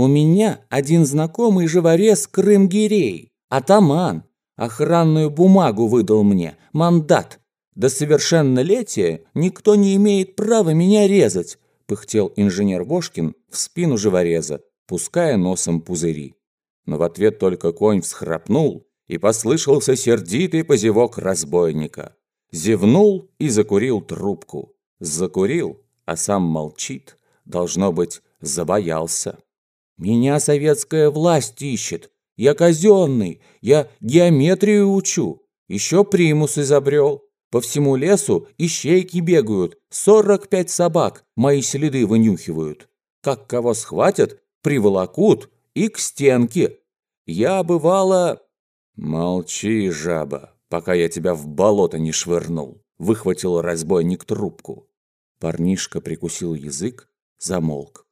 У меня один знакомый живорез Крым-Гирей, атаман, охранную бумагу выдал мне, мандат. До совершеннолетия никто не имеет права меня резать, пыхтел инженер Вошкин в спину живореза, пуская носом пузыри. Но в ответ только конь всхрапнул, и послышался сердитый позевок разбойника. Зевнул и закурил трубку. Закурил, а сам молчит. Должно быть, забоялся. «Меня советская власть ищет. Я казенный, я геометрию учу. Еще примус изобрел. По всему лесу ищейки бегают, сорок пять собак мои следы вынюхивают. Как кого схватят, приволокут и к стенке. Я, бывало...» «Молчи, жаба, пока я тебя в болото не швырнул», — выхватил разбойник трубку. Парнишка прикусил язык, замолк.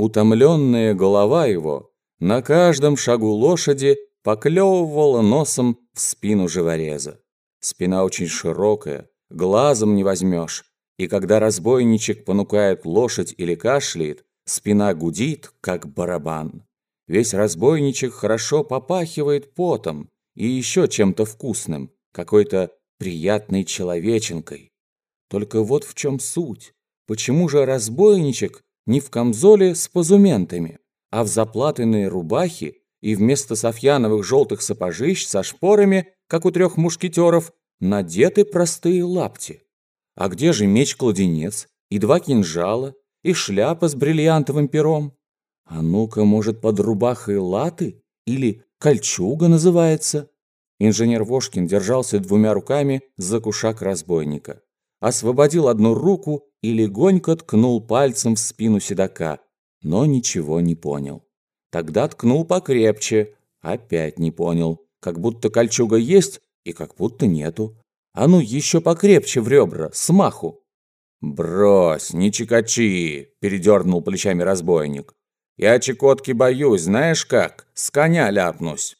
Утомленная голова его на каждом шагу лошади поклевывала носом в спину живореза. Спина очень широкая, глазом не возьмешь, и когда разбойничек понукает лошадь или кашляет, спина гудит, как барабан. Весь разбойничек хорошо попахивает потом и еще чем-то вкусным, какой-то приятной человеченкой. Только вот в чем суть. Почему же разбойничек не в камзоле с позументами, а в заплатанной рубахе и вместо софьяновых желтых сапожищ со шпорами, как у трех мушкетеров, надеты простые лапти. А где же меч-кладенец, и два кинжала, и шляпа с бриллиантовым пером? А ну-ка, может, под рубахой латы? Или кольчуга называется? Инженер Вошкин держался двумя руками за кушак разбойника. Освободил одну руку и легонько ткнул пальцем в спину седока, но ничего не понял. Тогда ткнул покрепче, опять не понял, как будто кольчуга есть и как будто нету. А ну еще покрепче в ребра, смаху. «Брось, не чекачи!» – передернул плечами разбойник. «Я чекотки боюсь, знаешь как? С коня ляпнусь!»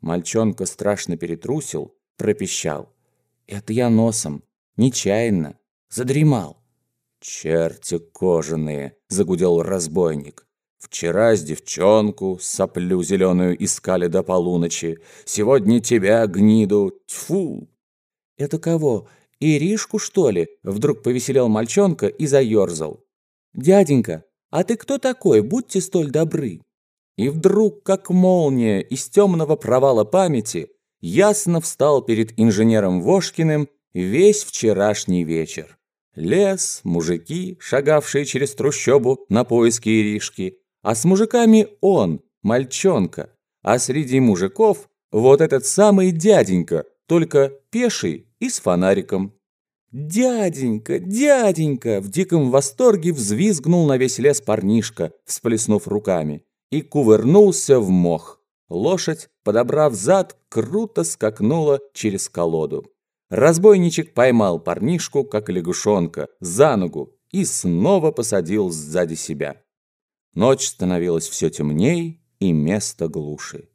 Мальчонка страшно перетрусил, пропищал. «Это я носом, нечаянно, задремал». «Черти кожаные!» – загудел разбойник. «Вчера с девчонку соплю зеленую искали до полуночи. Сегодня тебя, гниду, тьфу!» «Это кого? Иришку, что ли?» – вдруг повеселел мальчонка и заерзал. «Дяденька, а ты кто такой? Будьте столь добры!» И вдруг, как молния из темного провала памяти, ясно встал перед инженером Вошкиным весь вчерашний вечер. Лес, мужики, шагавшие через трущобу на поиски Иришки, а с мужиками он, мальчонка, а среди мужиков вот этот самый дяденька, только пеший и с фонариком. «Дяденька, дяденька!» В диком восторге взвизгнул на весь лес парнишка, всплеснув руками, и кувырнулся в мох. Лошадь, подобрав зад, круто скакнула через колоду. Разбойничек поймал парнишку, как лягушонка, за ногу и снова посадил сзади себя. Ночь становилась все темней и место глуши.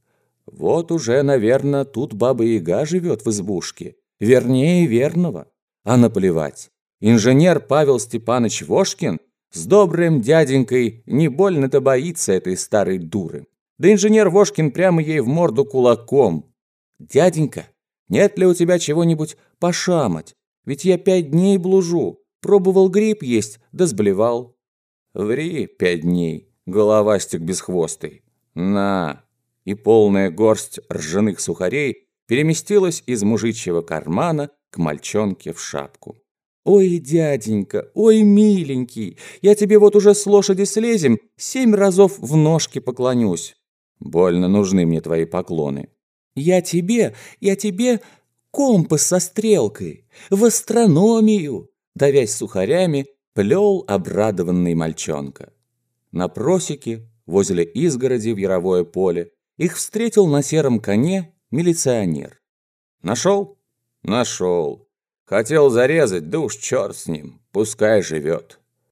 Вот уже, наверное, тут Баба-Яга живет в избушке. Вернее, верного. А наплевать. Инженер Павел Степанович Вошкин с добрым дяденькой не больно-то боится этой старой дуры. Да инженер Вошкин прямо ей в морду кулаком. «Дяденька, нет ли у тебя чего-нибудь пошамать? Ведь я пять дней блужу. Пробовал гриб есть, да сблевал». «Ври пять дней, головастик безхвостый. На!» И полная горсть ржаных сухарей переместилась из мужичьего кармана к мальчонке в шапку. «Ой, дяденька, ой, миленький, я тебе вот уже с лошади слезем, семь разов в ножки поклонюсь». «Больно нужны мне твои поклоны». «Я тебе, я тебе компас со стрелкой, в астрономию!» Давясь сухарями, плел обрадованный мальчонка. На просеке, возле изгороди в яровое поле, их встретил на сером коне милиционер. «Нашел?» «Нашел. Хотел зарезать, да уж черт с ним, пускай живет».